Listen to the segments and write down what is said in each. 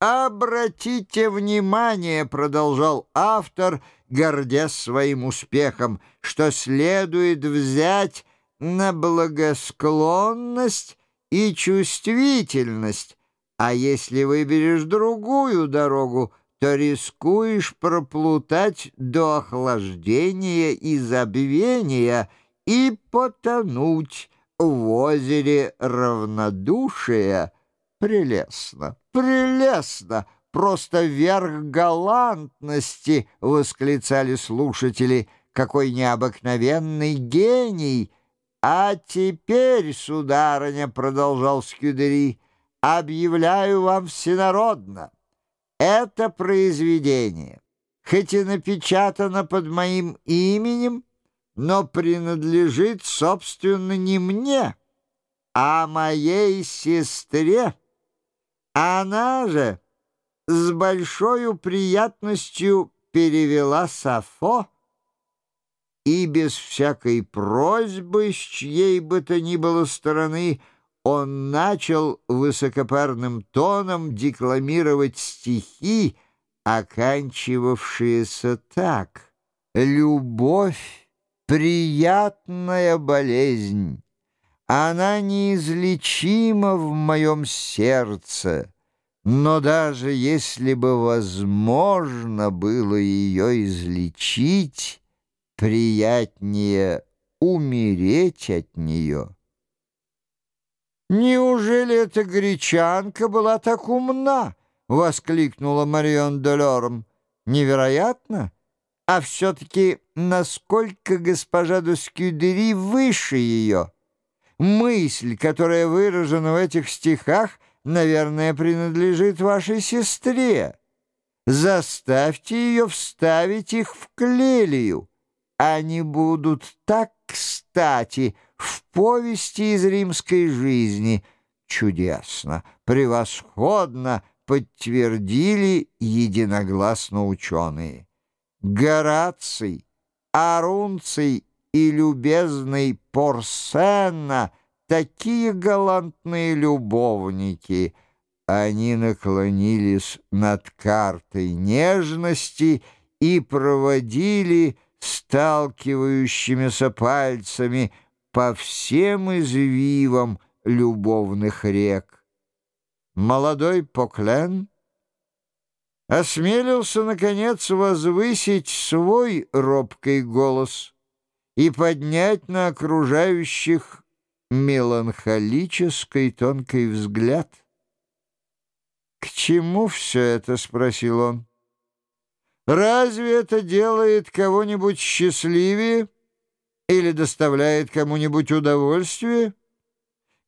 Обратите внимание, продолжал автор, гордясь своим успехом, что следует взять на благосклонность и чувствительность, а если выберешь другую дорогу, то рискуешь проплутать до охлаждения и забвения и потонуть в озере равнодушия. Прелестно, прелестно! Просто верх галантности!» — восклицали слушатели. «Какой необыкновенный гений!» «А теперь, сударыня, — продолжал Скюдери, — объявляю вам всенародно, это произведение, хоть и напечатано под моим именем, но принадлежит, собственно, не мне, а моей сестре. Она же с большой приятностью перевела Сафо, и без всякой просьбы с чьей бы то ни было стороны он начал высокопарным тоном декламировать стихи, оканчивавшиеся так. «Любовь — приятная болезнь, она неизлечима в моем сердце». Но даже если бы возможно было ее излечить, приятнее умереть от нее. «Неужели эта гречанка была так умна?» — воскликнула Марион Делорм. «Невероятно! А все-таки насколько госпожа Дускюдери выше ее? Мысль, которая выражена в этих стихах, наверное, принадлежит вашей сестре. Заставьте ее вставить их в клелию». Они будут так кстати в повести из римской жизни. Чудесно, превосходно подтвердили единогласно ученые. Гораций, Арунций и любезный Порсена — такие галантные любовники. Они наклонились над картой нежности и проводили сталкивающимися пальцами по всем извивам любовных рек. Молодой Поклен осмелился, наконец, возвысить свой робкий голос и поднять на окружающих меланхолический тонкий взгляд. «К чему все это?» — спросил он. Разве это делает кого-нибудь счастливее или доставляет кому-нибудь удовольствие?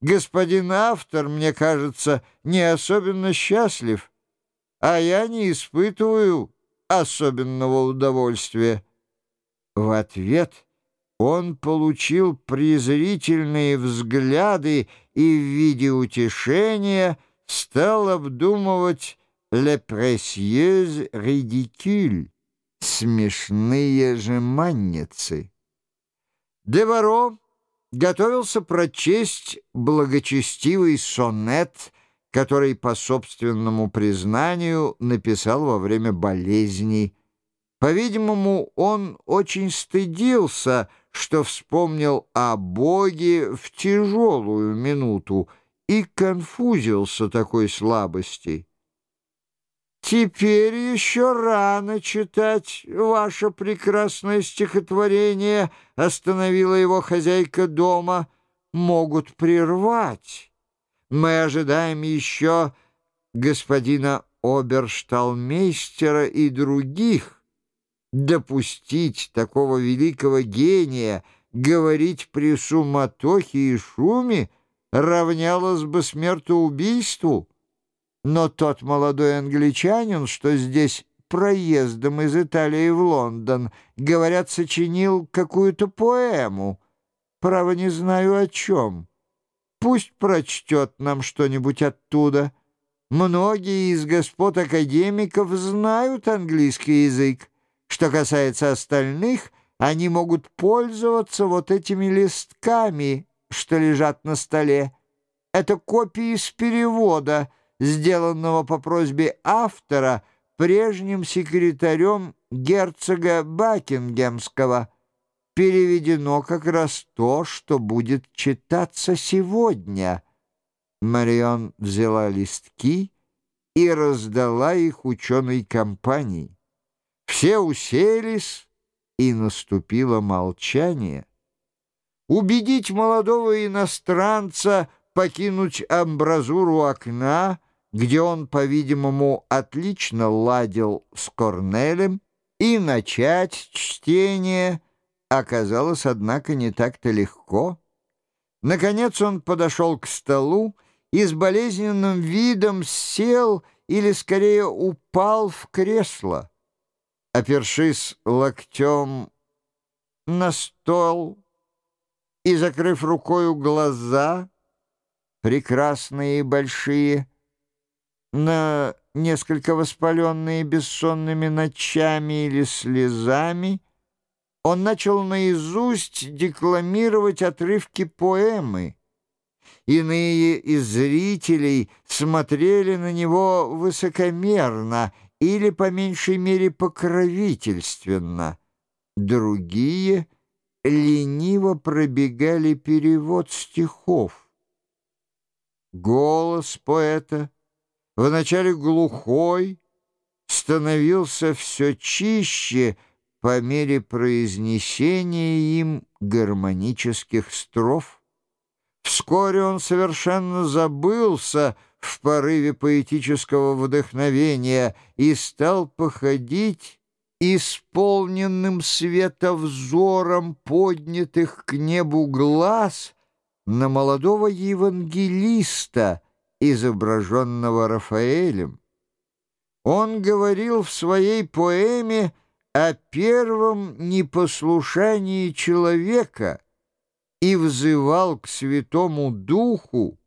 Господин автор, мне кажется, не особенно счастлив, а я не испытываю особенного удовольствия. В ответ он получил презрительные взгляды и в виде утешения стал обдумывать «Le précieuse ridicule» — смешные жеманницы. Деваро готовился прочесть благочестивый сонет, который, по собственному признанию, написал во время болезни. По-видимому, он очень стыдился, что вспомнил о Боге в тяжелую минуту и конфузился такой слабости. «Теперь еще рано читать ваше прекрасное стихотворение», — остановила его хозяйка дома. «Могут прервать. Мы ожидаем еще господина обершталмейстера и других. Допустить такого великого гения говорить при суматохе и шуме равнялось бы смертоубийству». Но тот молодой англичанин, что здесь проездом из Италии в Лондон, говорят, сочинил какую-то поэму. Право не знаю о чем. Пусть прочтет нам что-нибудь оттуда. Многие из господ академиков знают английский язык. Что касается остальных, они могут пользоваться вот этими листками, что лежат на столе. Это копии из перевода — сделанного по просьбе автора прежним секретарем герцога Бакингемского, переведено как раз то, что будет читаться сегодня. Марион взяла листки и раздала их ученой компании. Все уселись, и наступило молчание. Убедить молодого иностранца покинуть амбразуру окна, где он, по-видимому, отлично ладил с Корнелем, и начать чтение оказалось, однако, не так-то легко. Наконец он подошел к столу и с болезненным видом сел или, скорее, упал в кресло. Опершись локтем на стол и закрыв рукою глаза, прекрасные и большие, на несколько воспаленные бессонными ночами или слезами, он начал наизусть декламировать отрывки поэмы. Иные из зрителей смотрели на него высокомерно или, по меньшей мере, покровительственно. Другие лениво пробегали перевод стихов. Голос поэта, вначале глухой, становился все чище по мере произнесения им гармонических строф. Вскоре он совершенно забылся в порыве поэтического вдохновения и стал походить исполненным световзором поднятых к небу глаз на молодого евангелиста, изображенного Рафаэлем. Он говорил в своей поэме о первом непослушании человека и взывал к Святому Духу,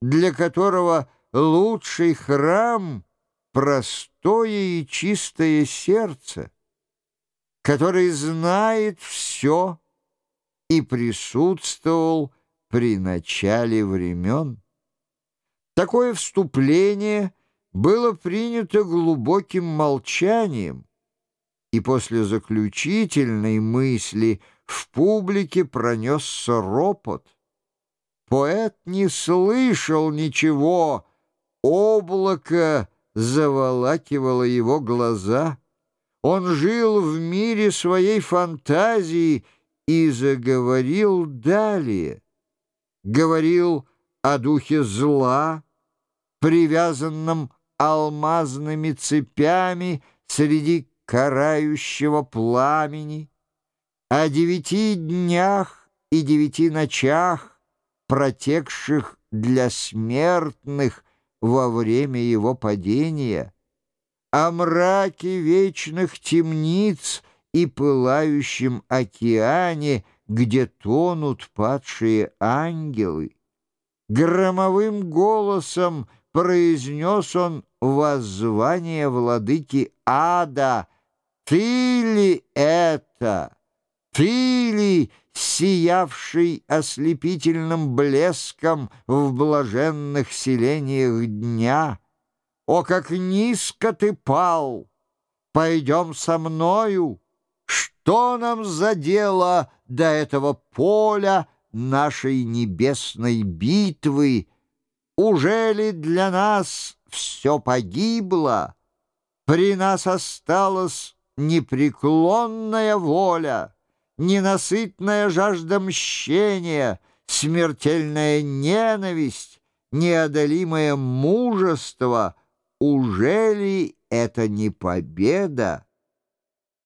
для которого лучший храм — простое и чистое сердце который знает все и присутствовал при начале времен. Такое вступление было принято глубоким молчанием, и после заключительной мысли в публике пронесся ропот. Поэт не слышал ничего, облако заволакивало его глаза — он жил в мире своей фантазии и заговорил далее. Говорил о духе зла, привязанном алмазными цепями среди карающего пламени, о девяти днях и девяти ночах, протекших для смертных во время его падения, о мраке вечных темниц и пылающем океане, где тонут падшие ангелы. Громовым голосом произнес он воззвание владыки ада. «Ты ли это? Ты ли, сиявший ослепительным блеском в блаженных селениях дня?» О, как низко ты пал! Пойдем со мною. Что нам за дело до этого поля нашей небесной битвы? Уже ли для нас все погибло? При нас осталась непреклонная воля, ненасытная жажда мщения, смертельная ненависть, неодолимое мужество — уже ли это не победа?